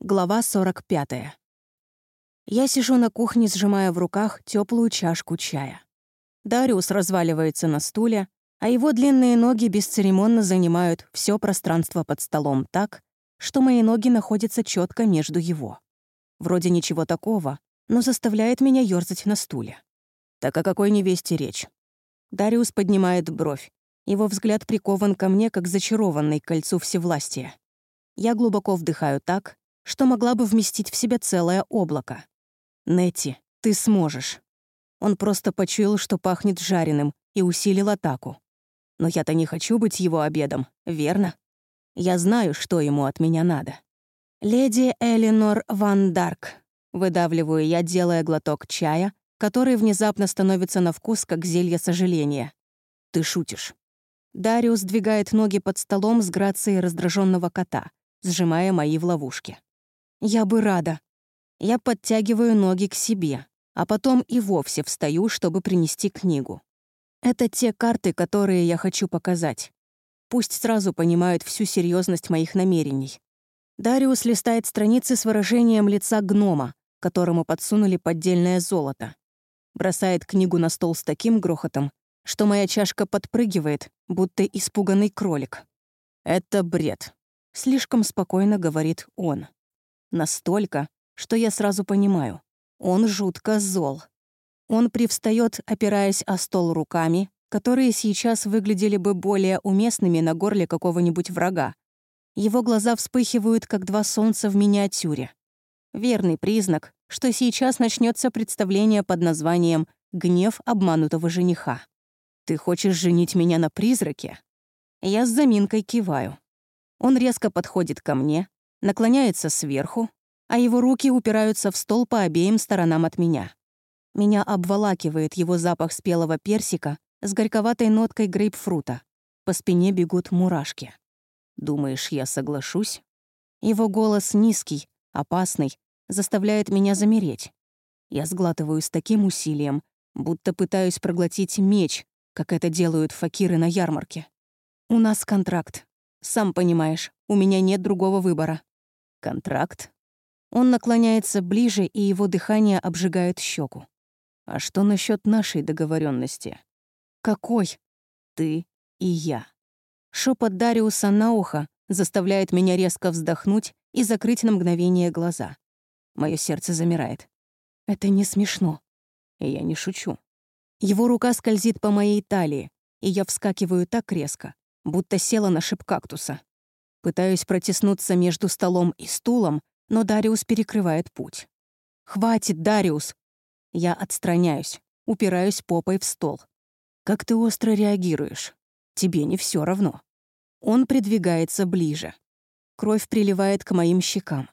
Глава 45. Я сижу на кухне, сжимая в руках теплую чашку чая. Дариус разваливается на стуле, а его длинные ноги бесцеремонно занимают все пространство под столом так, что мои ноги находятся четко между его. Вроде ничего такого, но заставляет меня ёрзать на стуле. Так о какой невесте речь? Дариус поднимает бровь. Его взгляд прикован ко мне, как зачарованный к кольцу всевластия. Я глубоко вдыхаю так, что могла бы вместить в себя целое облако. «Нетти, ты сможешь». Он просто почуял, что пахнет жареным, и усилил атаку. Но я-то не хочу быть его обедом, верно? Я знаю, что ему от меня надо. «Леди Элинор Ван Дарк», — выдавливаю я, делая глоток чая, который внезапно становится на вкус, как зелье сожаления. «Ты шутишь». Дариус двигает ноги под столом с грацией раздраженного кота, сжимая мои в ловушке. Я бы рада. Я подтягиваю ноги к себе, а потом и вовсе встаю, чтобы принести книгу. Это те карты, которые я хочу показать. Пусть сразу понимают всю серьезность моих намерений. Дариус листает страницы с выражением лица гнома, которому подсунули поддельное золото. Бросает книгу на стол с таким грохотом, что моя чашка подпрыгивает, будто испуганный кролик. «Это бред», — слишком спокойно говорит он. Настолько, что я сразу понимаю. Он жутко зол. Он привстает, опираясь о стол руками, которые сейчас выглядели бы более уместными на горле какого-нибудь врага. Его глаза вспыхивают, как два солнца в миниатюре. Верный признак, что сейчас начнется представление под названием «Гнев обманутого жениха». «Ты хочешь женить меня на призраке?» Я с заминкой киваю. Он резко подходит ко мне, наклоняется сверху, а его руки упираются в стол по обеим сторонам от меня. Меня обволакивает его запах спелого персика с горьковатой ноткой грейпфрута. По спине бегут мурашки. «Думаешь, я соглашусь?» Его голос низкий, опасный, заставляет меня замереть. Я сглатываю с таким усилием, будто пытаюсь проглотить меч, как это делают факиры на ярмарке. «У нас контракт. Сам понимаешь, у меня нет другого выбора. Контракт? Он наклоняется ближе, и его дыхание обжигает щеку. А что насчет нашей договоренности? Какой? Ты и я. Шепот Дариуса на ухо заставляет меня резко вздохнуть и закрыть на мгновение глаза. Мое сердце замирает. Это не смешно. И я не шучу. Его рука скользит по моей талии, и я вскакиваю так резко, будто села на шип кактуса. Пытаюсь протиснуться между столом и стулом, но Дариус перекрывает путь. «Хватит, Дариус!» Я отстраняюсь, упираюсь попой в стол. «Как ты остро реагируешь? Тебе не все равно». Он придвигается ближе. Кровь приливает к моим щекам.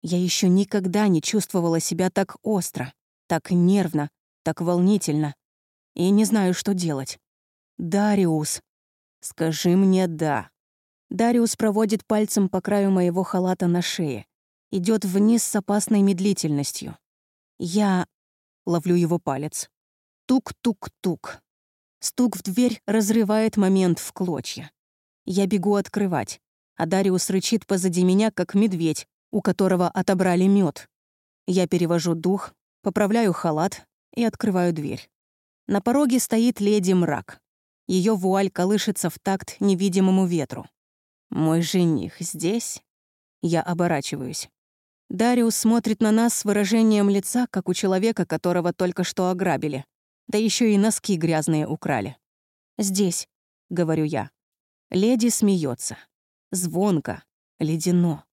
Я еще никогда не чувствовала себя так остро, так нервно, так волнительно. И не знаю, что делать. «Дариус, скажи мне «да». Дариус проводит пальцем по краю моего халата на шее. идет вниз с опасной медлительностью. Я ловлю его палец. Тук-тук-тук. Стук в дверь разрывает момент в клочья. Я бегу открывать, а Дариус рычит позади меня, как медведь, у которого отобрали мед. Я перевожу дух, поправляю халат и открываю дверь. На пороге стоит леди Мрак. Ее вуаль колышется в такт невидимому ветру. «Мой жених здесь?» Я оборачиваюсь. Дариус смотрит на нас с выражением лица, как у человека, которого только что ограбили. Да еще и носки грязные украли. «Здесь», — говорю я. Леди смеется. Звонко, ледяно.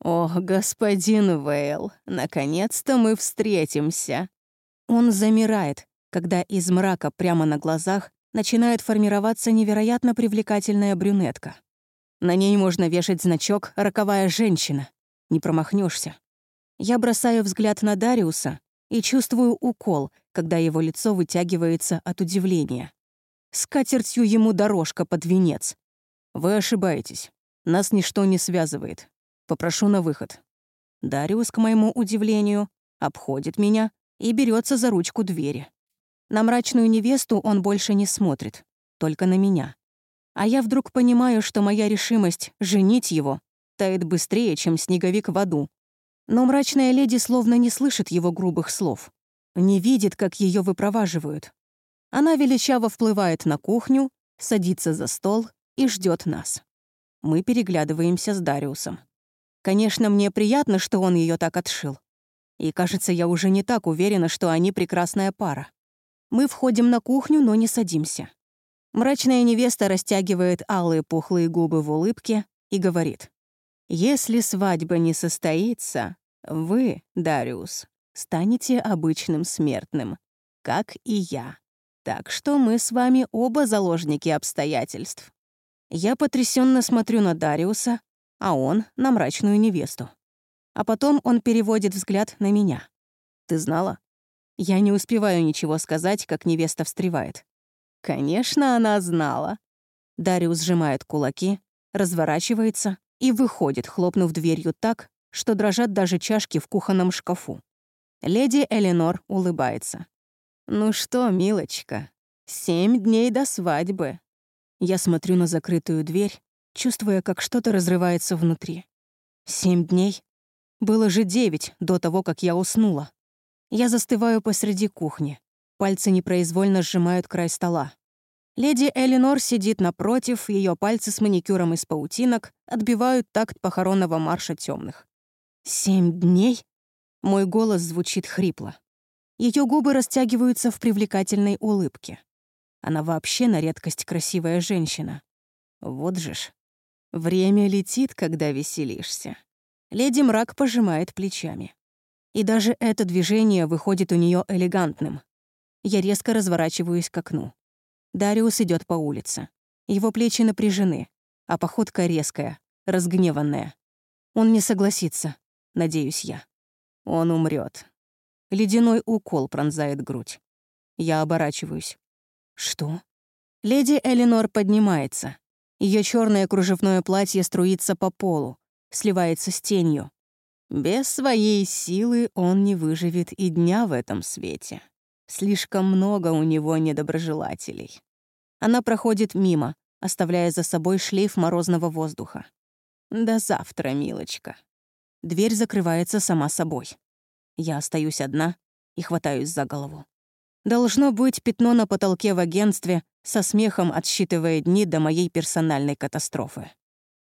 «Ох, господин Вейл, наконец-то мы встретимся!» Он замирает, когда из мрака прямо на глазах начинает формироваться невероятно привлекательная брюнетка. На ней можно вешать значок «Роковая женщина». Не промахнешься. Я бросаю взгляд на Дариуса и чувствую укол, когда его лицо вытягивается от удивления. С катертью ему дорожка под венец. Вы ошибаетесь. Нас ничто не связывает. Попрошу на выход. Дариус, к моему удивлению, обходит меня и берется за ручку двери. На мрачную невесту он больше не смотрит, только на меня. А я вдруг понимаю, что моя решимость женить его тает быстрее, чем снеговик в аду, Но мрачная леди словно не слышит его грубых слов, не видит, как ее выпроваживают. Она величаво вплывает на кухню, садится за стол и ждет нас. Мы переглядываемся с Дариусом. Конечно, мне приятно, что он ее так отшил. И, кажется, я уже не так уверена, что они прекрасная пара. Мы входим на кухню, но не садимся. Мрачная невеста растягивает алые пухлые губы в улыбке и говорит. «Если свадьба не состоится, вы, Дариус, станете обычным смертным, как и я. Так что мы с вами оба заложники обстоятельств». Я потрясенно смотрю на Дариуса, а он — на мрачную невесту. А потом он переводит взгляд на меня. «Ты знала?» Я не успеваю ничего сказать, как невеста встревает. Конечно, она знала. Дариус сжимает кулаки, разворачивается и выходит, хлопнув дверью так, что дрожат даже чашки в кухонном шкафу. Леди Эленор улыбается. «Ну что, милочка, семь дней до свадьбы». Я смотрю на закрытую дверь, чувствуя, как что-то разрывается внутри. Семь дней? Было же девять до того, как я уснула. Я застываю посреди кухни. Пальцы непроизвольно сжимают край стола. Леди Элинор сидит напротив, ее пальцы с маникюром из паутинок отбивают такт похоронного марша темных. «Семь дней?» Мой голос звучит хрипло. Ее губы растягиваются в привлекательной улыбке. Она вообще на редкость красивая женщина. Вот же ж. Время летит, когда веселишься. Леди Мрак пожимает плечами. И даже это движение выходит у нее элегантным. Я резко разворачиваюсь к окну. Дариус идет по улице. Его плечи напряжены, а походка резкая, разгневанная. Он не согласится, надеюсь я. Он умрет. Ледяной укол пронзает грудь. Я оборачиваюсь. Что? Леди Элинор поднимается. Ее черное кружевное платье струится по полу, сливается с тенью. Без своей силы он не выживет и дня в этом свете. Слишком много у него недоброжелателей. Она проходит мимо, оставляя за собой шлейф морозного воздуха. «До завтра, милочка». Дверь закрывается сама собой. Я остаюсь одна и хватаюсь за голову. Должно быть пятно на потолке в агентстве, со смехом отсчитывая дни до моей персональной катастрофы.